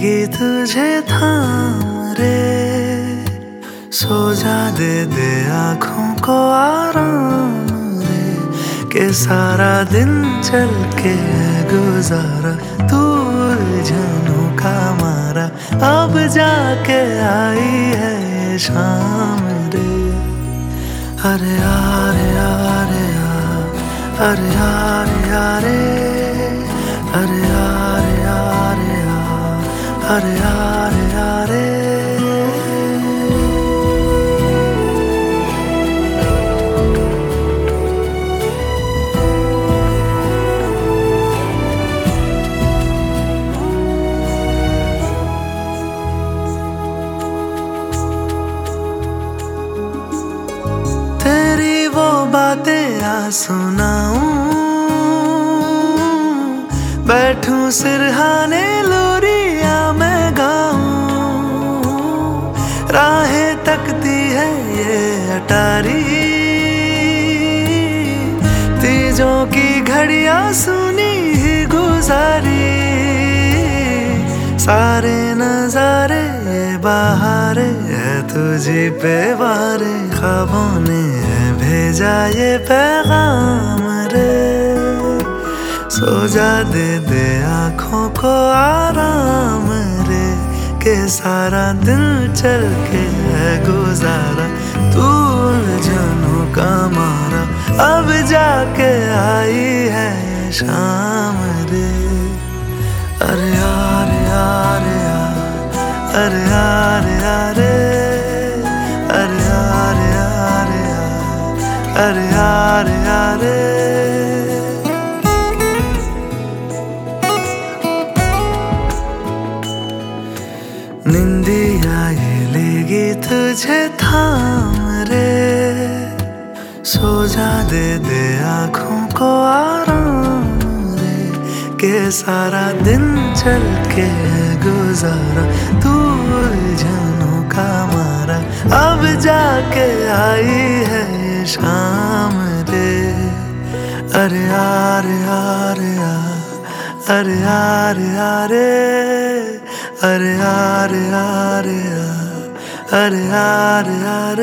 लेगी तुझे थाम रे। सो जा दे दे आँखों को आराम रे। के सारा दिन चल के गुजारा तू जानू का मारा। अब जाके आई है शाम रे। अरे यार यार यार, अरे यार यारे अरे अरे यार यारे। तेरी वो बातें आ सुनाऊं बैठूं सिरहाने ये अटारी। तीजों की घड़ियाँ सुनी ही गुजारी। सारे नजारे, बाहर, तुझे पे वारे ख्वाबों ने भेजा ये पैगाम रे। सो जा दे दे आँखों को आराम रे, के सारा दिल चल के है गुजारा। जाके आई है शाम रे। अरे यार यार यार, अरे यार यार अरे यार यार यार, अरे यार यार निंदिया ये लेगी तुझे थाम रे। सो जा दे दे आँखों को आराम रे के सारा दिन चल के गुजारा। तू जानू का मारा। अब जाके आई है शाम रे अरे यार यार यार। अरे यार यार। अरे यार यार यार। अरे यार यार।